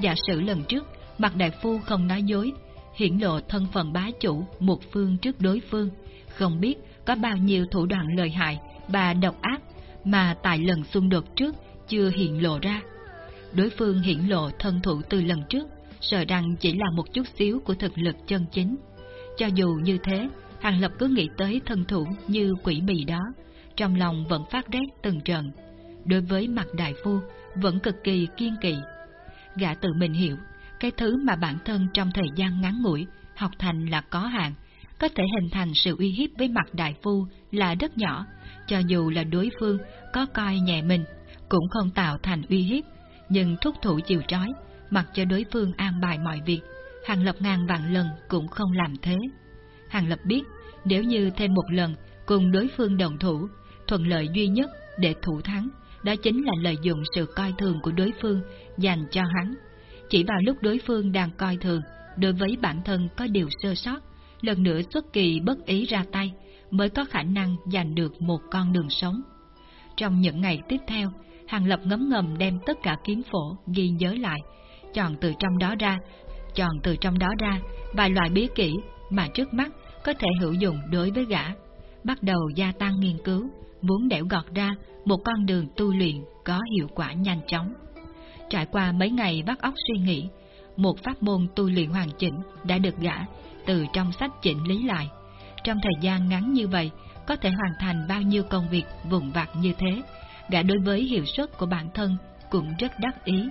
Giả sử lần trước, Mạc đại phu không nói dối, hiển lộ thân phận bá chủ một phương trước đối phương, không biết có bao nhiêu thủ đoạn lợi hại và độc ác mà tại lần xung đột trước chưa hiện lộ ra. Đối phương hiển lộ thân thủ từ lần trước, sợ rằng chỉ là một chút xíu của thực lực chân chính. Cho dù như thế, Hàng Lập cứ nghĩ tới thân thủ như quỷ bì đó, trong lòng vẫn phát rét từng trận. Đối với mặt đại phu, vẫn cực kỳ kiên kỳ. Gã tự mình hiểu, cái thứ mà bản thân trong thời gian ngắn ngủi học thành là có hạn, có thể hình thành sự uy hiếp với mặt đại phu là rất nhỏ, cho dù là đối phương có coi nhẹ mình, cũng không tạo thành uy hiếp, nhưng thúc thủ chịu trói, mặc cho đối phương an bài mọi việc, Hàng Lập ngàn vạn lần cũng không làm thế. Hàng Lập biết, nếu như thêm một lần cùng đối phương đồng thủ, thuận lợi duy nhất để thủ thắng, đó chính là lợi dụng sự coi thường của đối phương dành cho hắn. Chỉ vào lúc đối phương đang coi thường, đối với bản thân có điều sơ sót, lần nữa xuất kỳ bất ý ra tay, mới có khả năng giành được một con đường sống. Trong những ngày tiếp theo, Hàng Lập ngấm ngầm đem tất cả kiếm phổ ghi nhớ lại, chọn từ trong đó ra, chọn từ trong đó ra vài loại bí kỹ mà trước mắt có thể hữu dụng đối với gã. Bắt đầu gia tăng nghiên cứu, muốn đẽo gọt ra một con đường tu luyện có hiệu quả nhanh chóng. Trải qua mấy ngày bắt óc suy nghĩ, một pháp môn tu luyện hoàn chỉnh đã được gã từ trong sách chỉnh lý lại. Trong thời gian ngắn như vậy, có thể hoàn thành bao nhiêu công việc vụn vặt như thế, gã đối với hiệu suất của bản thân cũng rất đắc ý.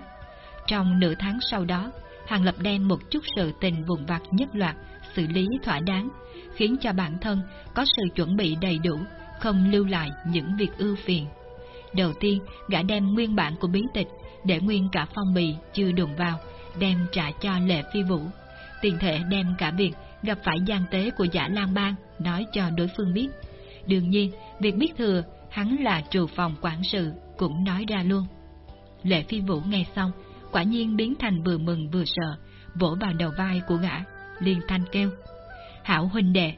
Trong nửa tháng sau đó, Hàng Lập đem một chút sự tình vụn vặt nhất loạt xử lý thỏa đáng, khiến cho bản thân có sự chuẩn bị đầy đủ, không lưu lại những việc ưu phiền. Đầu tiên, gã đem nguyên bản của bí tịch, để nguyên cả phong bì chưa đụng vào, đem trả cho Lệ Phi Vũ. Tiền thể đem cả việc gặp phải gian tế của giả Lan Bang nói cho đối phương biết. Đương nhiên, việc biết thừa hắn là trù phòng quản sự cũng nói ra luôn. Lệ Phi Vũ nghe xong, quả nhiên biến thành vừa mừng vừa sợ, vỗ vào đầu vai của gã, liền thanh kêu. Hảo huynh đệ!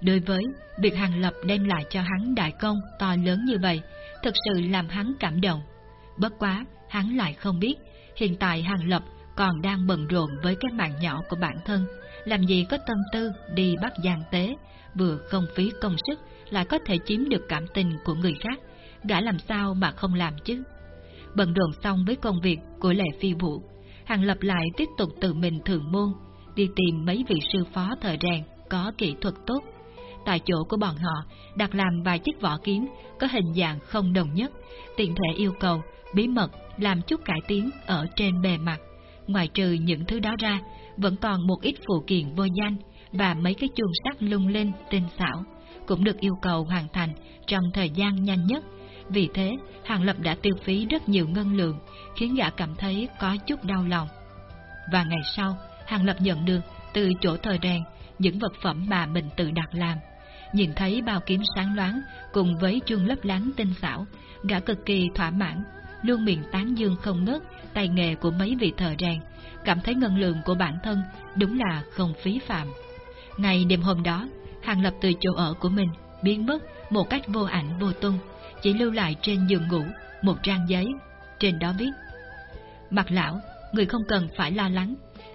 Đối với việc Hàng Lập đem lại cho hắn đại công to lớn như vậy, thực sự làm hắn cảm động. Bất quá, hắn lại không biết, hiện tại Hàng Lập còn đang bận rộn với cái mạng nhỏ của bản thân, làm gì có tâm tư đi bắt giang tế, vừa không phí công sức, lại có thể chiếm được cảm tình của người khác, gã làm sao mà không làm chứ? Bận rộn xong với công việc của Lệ Phi Vũ, Hàng Lập lại tiếp tục tự mình thượng môn, đi tìm mấy vị sư phó thời rèn có kỹ thuật tốt. Tại chỗ của bọn họ đặt làm vài chiếc vỏ kiếm có hình dạng không đồng nhất, tiện thể yêu cầu bí mật làm chút cải tiến ở trên bề mặt. Ngoài trừ những thứ đó ra, vẫn còn một ít phụ kiện vô danh và mấy cái chuông sắt lung linh tinh xảo, cũng được yêu cầu hoàn thành trong thời gian nhanh nhất. Vì thế, Hàng Lập đã tiêu phí rất nhiều ngân lượng, khiến gã cảm thấy có chút đau lòng. Và ngày sau, Hàng Lập nhận được từ chỗ thời đèn những vật phẩm mà mình tự đặt làm. Nhìn thấy bao kiếm sáng loáng cùng với chuông lấp lánh tinh xảo, gã cực kỳ thỏa mãn, luôn miệng tán dương không ngớt tay nghề của mấy vị thợ rèn, cảm thấy ngân lượng của bản thân đúng là không phí phạm. Ngày đêm hôm đó, Hàng Lập từ chỗ ở của mình biến mất một cách vô ảnh vô tung, chỉ lưu lại trên giường ngủ một trang giấy, trên đó viết Mặt lão, người không cần phải lo lắng,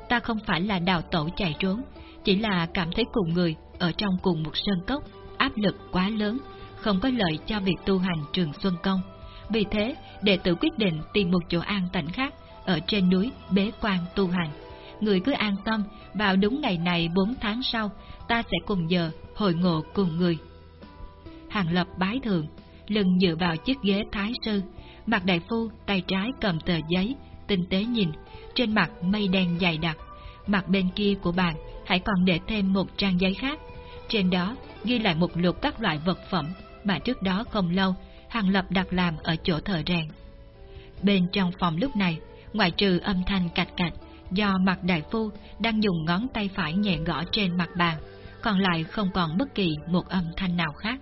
ta không phải là đào tổ chạy trốn, chỉ là cảm thấy cùng người ở trong cùng một sơn cốc, áp lực quá lớn, không có lợi cho việc tu hành trường Xuân Công. Vì thế, đệ tử quyết định tìm một chỗ an tĩnh khác, ở trên núi bế quan tu hành. Người cứ an tâm, vào đúng ngày này 4 tháng sau, ta sẽ cùng giờ hội ngộ cùng người. Hàng lập bái thường, lưng dựa vào chiếc ghế thái sư, mặt đại phu tay trái cầm tờ giấy, tinh tế nhìn, trên mặt mây đen dày đặc, mặt bên kia của bàn hãy còn để thêm một trang giấy khác. Trên đó ghi lại một lục các loại vật phẩm mà trước đó không lâu Hàng Lập đặt làm ở chỗ thợ rèn. Bên trong phòng lúc này, ngoại trừ âm thanh cạch cạch, do mặt đại phu đang dùng ngón tay phải nhẹ gõ trên mặt bàn, còn lại không còn bất kỳ một âm thanh nào khác.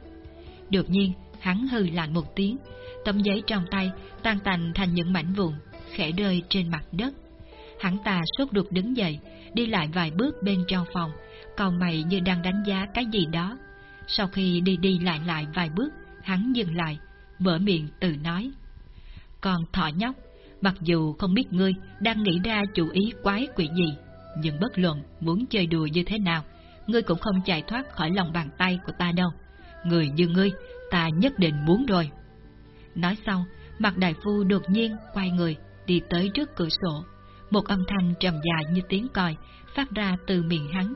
Đột nhiên, hắn hư lạnh một tiếng, tấm giấy trong tay tan tành thành những mảnh vụn, khẽ rơi trên mặt đất. Hắn ta sốt ruột đứng dậy, đi lại vài bước bên trong phòng, còn mày như đang đánh giá cái gì đó. Sau khi đi đi lại lại vài bước, hắn dừng lại, mở miệng tự nói. Còn thọ nhóc, mặc dù không biết ngươi đang nghĩ ra chủ ý quái quỷ gì, nhưng bất luận muốn chơi đùa như thế nào, ngươi cũng không chạy thoát khỏi lòng bàn tay của ta đâu. Người như ngươi, ta nhất định muốn rồi. Nói xong, mặt đại phu đột nhiên quay người, đi tới trước cửa sổ. Một âm thanh trầm dài như tiếng còi phát ra từ miệng hắn.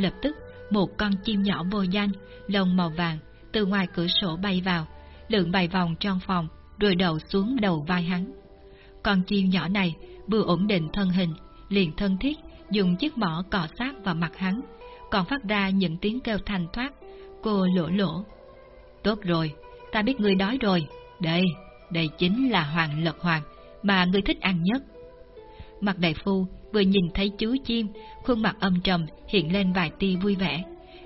Lập tức, một con chim nhỏ vô danh, lông màu vàng, từ ngoài cửa sổ bay vào, lượn bay vòng trong phòng, rồi đầu xuống đầu vai hắn. Con chim nhỏ này vừa ổn định thân hình, liền thân thiết, dùng chiếc mỏ cọ sát vào mặt hắn, còn phát ra những tiếng kêu thanh thoát, cô lỗ lỗ. Tốt rồi, ta biết ngươi đói rồi, đây, đây chính là hoàng lật hoàng, mà ngươi thích ăn nhất. Mặt đại phu vừa nhìn thấy chú chim, khuôn mặt âm trầm hiện lên vài tia vui vẻ,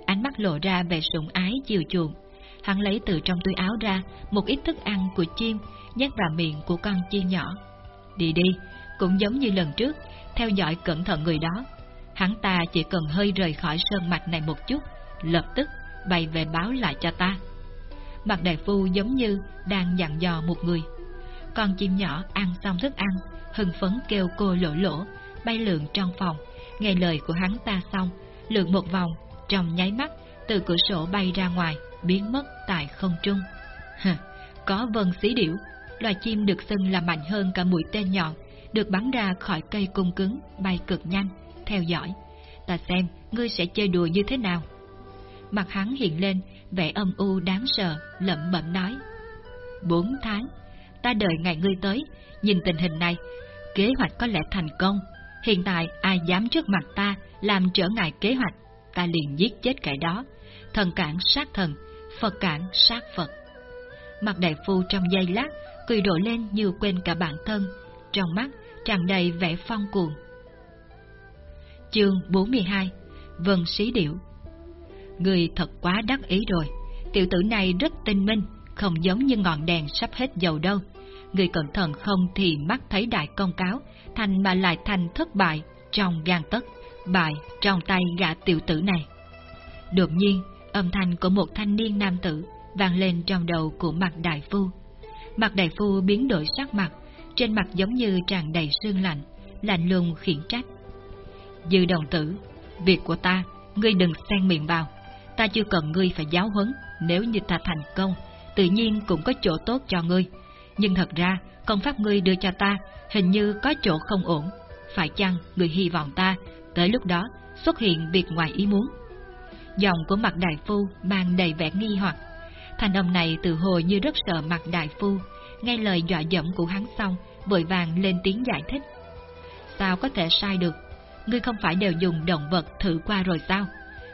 ánh mắt lộ ra vẻ sủng ái chiều chuộng. Hắn lấy từ trong túi áo ra một ít thức ăn của chim, nhét vào miệng của con chim nhỏ. Đi đi, cũng giống như lần trước, theo dõi cẩn thận người đó. Hắn ta chỉ cần hơi rời khỏi sơn mạch này một chút, lập tức bay về báo lại cho ta. Mặt đại phu giống như đang dặn dò một người. Con chim nhỏ ăn xong thức ăn, hưng phấn kêu cô lỗ lỗ, bay lượn trong phòng, nghe lời của hắn ta xong, lượn một vòng, trong nháy mắt, từ cửa sổ bay ra ngoài, biến mất tại không trung. có vân xí điểu, loài chim được xưng là mạnh hơn cả mũi tên nhọn, được bắn ra khỏi cây cung cứng, bay cực nhanh, theo dõi. Ta xem, ngươi sẽ chơi đùa như thế nào? Mặt hắn hiện lên, vẻ âm u đáng sợ, lẩm bẩm nói. Bốn tháng, ta đợi ngày ngươi tới, nhìn tình hình này, kế hoạch có lẽ thành công. Hiện tại ai dám trước mặt ta làm trở ngại kế hoạch, ta liền giết chết kẻ đó. Thần cản sát thần, Phật cản sát Phật. Mặt đại phu trong giây lát, cười rộ lên như quên cả bản thân, trong mắt tràn đầy vẻ phong cuồng. Chương 42 Vân Sĩ Điệu Người thật quá đắc ý rồi, tiểu tử này rất tinh minh, không giống như ngọn đèn sắp hết dầu đâu. Người cẩn thận không thì mắt thấy đại công cáo, thành mà lại thành thất bại trong gan tất, bại trong tay gã tiểu tử này. Đột nhiên, âm thanh của một thanh niên nam tử vang lên trong đầu của mặt đại phu. Mặt đại phu biến đổi sắc mặt, trên mặt giống như tràn đầy sương lạnh, lạnh lùng khiển trách. Dư đồng tử, việc của ta, ngươi đừng xen miệng vào. Ta chưa cần ngươi phải giáo huấn, nếu như ta thành công, tự nhiên cũng có chỗ tốt cho ngươi. Nhưng thật ra, công pháp ngươi đưa cho ta, hình như có chỗ không ổn. Phải chăng người hy vọng ta, tới lúc đó, xuất hiện việc ngoài ý muốn? Giọng của mặt đại phu mang đầy vẻ nghi hoặc. Thành âm này từ hồi như rất sợ mặt đại phu, nghe lời dọa dẫm của hắn xong, vội vàng lên tiếng giải thích. Sao có thể sai được? Ngươi không phải đều dùng động vật thử qua rồi sao?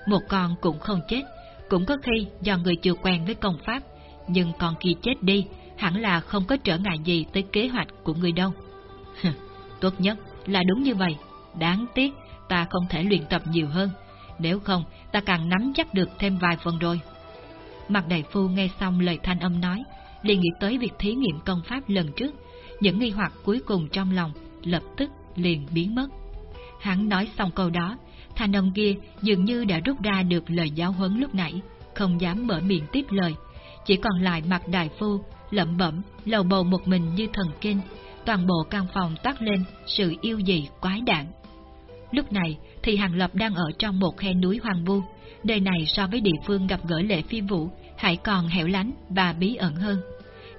Một con cũng không chết, cũng có khi do người chưa quen với công pháp, nhưng con kia chết đi, hẳn là không có trở ngại gì tới kế hoạch của người đâu. Tốt nhất là đúng như vậy, đáng tiếc ta không thể luyện tập nhiều hơn, nếu không ta càng nắm chắc được thêm vài phần rồi. Mặt đại phu nghe xong lời thanh âm nói, liền nghĩ tới việc thí nghiệm công pháp lần trước, những nghi hoặc cuối cùng trong lòng lập tức liền biến mất. Hắn nói xong câu đó, thanh âm kia dường như đã rút ra được lời giáo huấn lúc nãy, không dám mở miệng tiếp lời, chỉ còn lại mặt đại phu, lẩm bẩm, lầu bầu một mình như thần kinh, toàn bộ căn phòng tắt lên sự yêu dị quái đản. Lúc này thì Hàng Lập đang ở trong một khe núi hoang vu, nơi này so với địa phương gặp gỡ lệ phi vũ hãy còn hẻo lánh và bí ẩn hơn.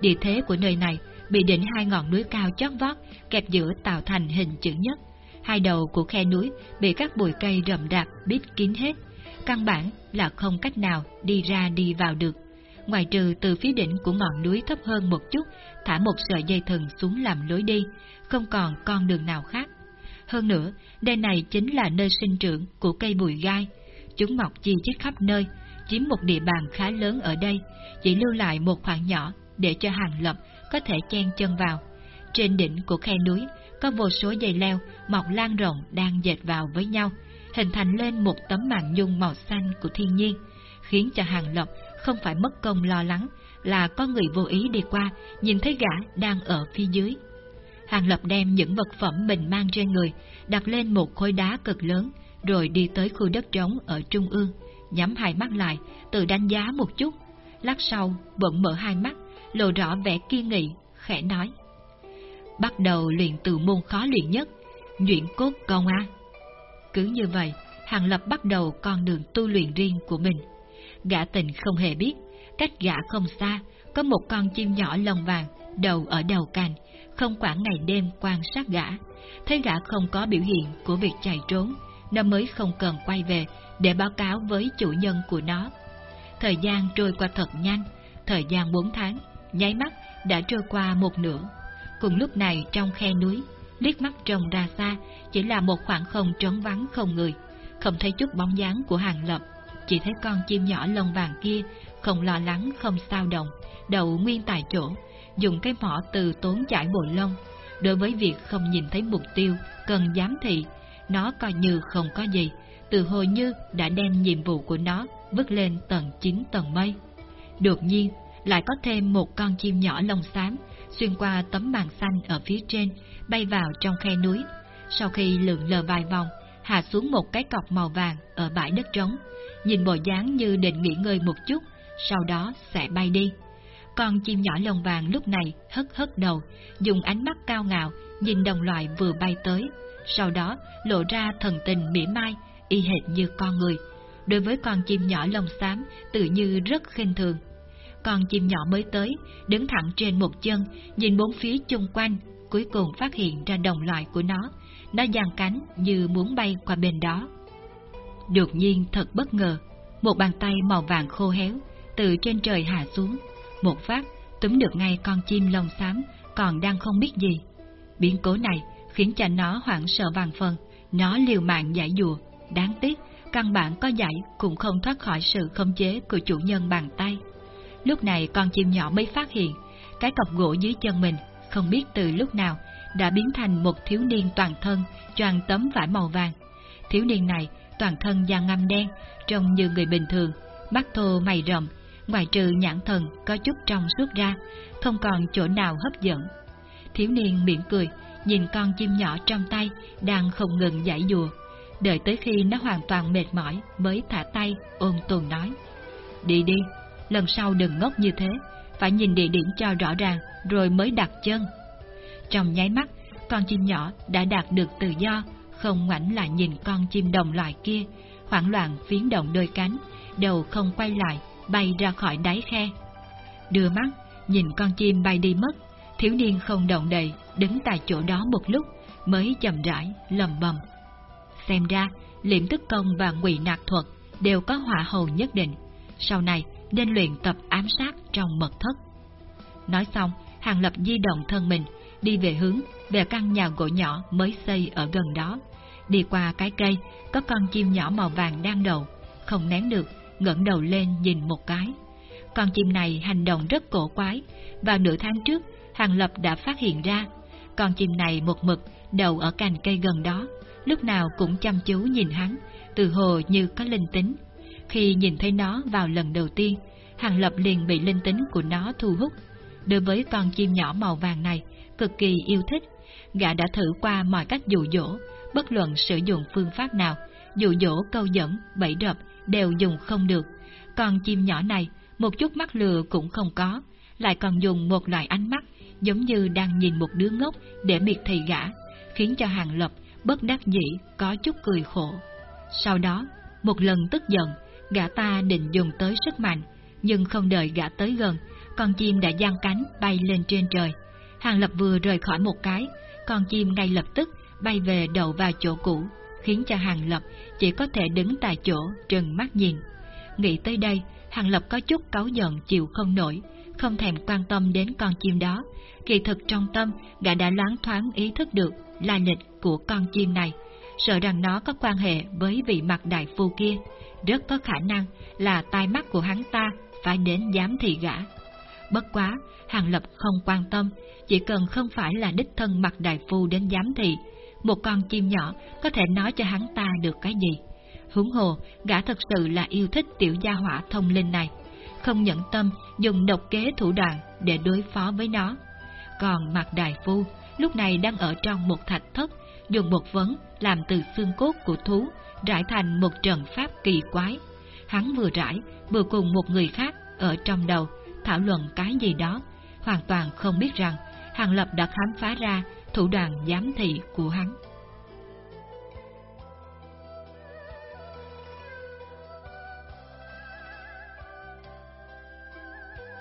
Địa thế của nơi này bị đỉnh hai ngọn núi cao chót vót kẹp giữa tạo thành hình chữ nhất. Hai đầu của khe núi bị các bụi cây rậm rạp bít kín hết, căn bản là không cách nào đi ra đi vào được. Ngoài trừ từ phía đỉnh của ngọn núi thấp hơn một chút, thả một sợi dây thừng xuống làm lối đi, không còn con đường nào khác. Hơn nữa, đây này chính là nơi sinh trưởng của cây bùi gai. Chúng mọc chi chít khắp nơi, chiếm một địa bàn khá lớn ở đây, chỉ lưu lại một khoảng nhỏ để cho hàng lập có thể chen chân vào. Trên đỉnh của khe núi có vô số dây leo mọc lan rộng đang dệt vào với nhau, hình thành lên một tấm màn nhung màu xanh của thiên nhiên, khiến cho hàng lập không phải mất công lo lắng là có người vô ý đi qua nhìn thấy gã đang ở phía dưới. Hàng Lập đem những vật phẩm mình mang trên người đặt lên một khối đá cực lớn, rồi đi tới khu đất trống ở trung ương, nhắm hai mắt lại, tự đánh giá một chút. Lát sau, vẫn mở hai mắt, lộ rõ vẻ kiên nghị, khẽ nói. Bắt đầu luyện từ môn khó luyện nhất, nhuyễn cốt công a. Cứ như vậy, Hàng Lập bắt đầu con đường tu luyện riêng của mình. Gã tình không hề biết, cách gã không xa, có một con chim nhỏ lông vàng, đầu ở đầu cành, không quản ngày đêm quan sát gã. Thấy gã không có biểu hiện của việc chạy trốn, nó mới không cần quay về để báo cáo với chủ nhân của nó. Thời gian trôi qua thật nhanh, thời gian 4 tháng, nháy mắt đã trôi qua một nửa. Cùng lúc này trong khe núi, liếc mắt trông ra xa, chỉ là một khoảng không trống vắng không người, không thấy chút bóng dáng của hàng lập, chỉ thấy con chim nhỏ lông vàng kia, không lo lắng không sao động, đậu nguyên tại chỗ, dùng cái mỏ từ tốn chải bộ lông. Đối với việc không nhìn thấy mục tiêu, cần giám thị, nó coi như không có gì, từ hồi như đã đem nhiệm vụ của nó vứt lên tầng 9 tầng mây. Đột nhiên, lại có thêm một con chim nhỏ lông xám, xuyên qua tấm màn xanh ở phía trên, bay vào trong khe núi. Sau khi lượn lờ vài vòng, hạ xuống một cái cọc màu vàng ở bãi đất trống, nhìn bộ dáng như định nghỉ ngơi một chút, sau đó sẽ bay đi. Con chim nhỏ lông vàng lúc này hất hất đầu, dùng ánh mắt cao ngạo nhìn đồng loại vừa bay tới, sau đó lộ ra thần tình mỉa mai, y hệt như con người. Đối với con chim nhỏ lông xám, tự như rất khinh thường. Con chim nhỏ mới tới, đứng thẳng trên một chân, nhìn bốn phía chung quanh, cuối cùng phát hiện ra đồng loại của nó. Nó giang cánh như muốn bay qua bên đó. Đột nhiên thật bất ngờ, một bàn tay màu vàng khô héo từ trên trời hạ xuống, một phát túm được ngay con chim lông xám còn đang không biết gì. Biến cố này khiến cho nó hoảng sợ vàng phần, nó liều mạng giải dùa, đáng tiếc, căn bản có giải cũng không thoát khỏi sự khống chế của chủ nhân bàn tay. Lúc này con chim nhỏ mới phát hiện, cái cọc gỗ dưới chân mình không biết từ lúc nào đã biến thành một thiếu niên toàn thân choàng tấm vải màu vàng. Thiếu niên này toàn thân da ngăm đen, trông như người bình thường, mắt thô mày rậm, ngoài trừ nhãn thần có chút trong suốt ra, không còn chỗ nào hấp dẫn. Thiếu niên miệng cười, nhìn con chim nhỏ trong tay đang không ngừng giải dùa, đợi tới khi nó hoàn toàn mệt mỏi mới thả tay ôm tồn nói. Đi đi, lần sau đừng ngốc như thế, phải nhìn địa điểm cho rõ ràng rồi mới đặt chân. Trong nháy mắt, con chim nhỏ đã đạt được tự do, không ngoảnh lại nhìn con chim đồng loại kia, hoảng loạn phiến động đôi cánh, đầu không quay lại, bay ra khỏi đáy khe. Đưa mắt, nhìn con chim bay đi mất, thiếu niên không động đậy, đứng tại chỗ đó một lúc, mới chậm rãi, lầm bầm. Xem ra, liệm tức công và ngụy nạc thuật đều có hỏa hầu nhất định, sau này nên luyện tập ám sát trong mật thất. Nói xong, Hàng Lập di động thân mình, đi về hướng về căn nhà gỗ nhỏ mới xây ở gần đó. Đi qua cái cây, có con chim nhỏ màu vàng đang đậu, không nén được, ngẩng đầu lên nhìn một cái. Con chim này hành động rất cổ quái, và nửa tháng trước, Hàng Lập đã phát hiện ra. Con chim này một mực đầu ở cành cây gần đó, lúc nào cũng chăm chú nhìn hắn, từ hồ như có linh tính. Khi nhìn thấy nó vào lần đầu tiên, Hàng Lập liền bị linh tính của nó thu hút. Đối với con chim nhỏ màu vàng này, cực kỳ yêu thích. Gã đã thử qua mọi cách dụ dỗ, bất luận sử dụng phương pháp nào, dụ dỗ câu dẫn, bẫy rập đều dùng không được. Còn chim nhỏ này, một chút mắt lừa cũng không có, lại còn dùng một loại ánh mắt giống như đang nhìn một đứa ngốc để miệt thị gã, khiến cho Hàng Lập bất đắc dĩ có chút cười khổ. Sau đó, một lần tức giận, gã ta định dùng tới sức mạnh, nhưng không đợi gã tới gần, con chim đã giang cánh bay lên trên trời. Hàng Lập vừa rời khỏi một cái, con chim ngay lập tức bay về đầu vào chỗ cũ, khiến cho Hàng Lập chỉ có thể đứng tại chỗ trừng mắt nhìn. Nghĩ tới đây, Hàng Lập có chút cáu giận chịu không nổi, không thèm quan tâm đến con chim đó. Kỳ thực trong tâm, gã đã loáng thoáng ý thức được lai lịch của con chim này, sợ rằng nó có quan hệ với vị mặt đại phu kia, rất có khả năng là tai mắt của hắn ta phải đến giám thị gã. Bất quá, Hàng Lập không quan tâm, chỉ cần không phải là đích thân mặt đại phu đến giám thị, một con chim nhỏ có thể nói cho hắn ta được cái gì. Huống hồ, gã thật sự là yêu thích tiểu gia hỏa thông linh này, không nhẫn tâm dùng độc kế thủ đoạn để đối phó với nó. Còn mặt đại phu, lúc này đang ở trong một thạch thất, dùng một vấn làm từ xương cốt của thú, rải thành một trận pháp kỳ quái. Hắn vừa rải, vừa cùng một người khác ở trong đầu, thảo luận cái gì đó, hoàn toàn không biết rằng Hàng Lập đã khám phá ra thủ đoàn giám thị của hắn.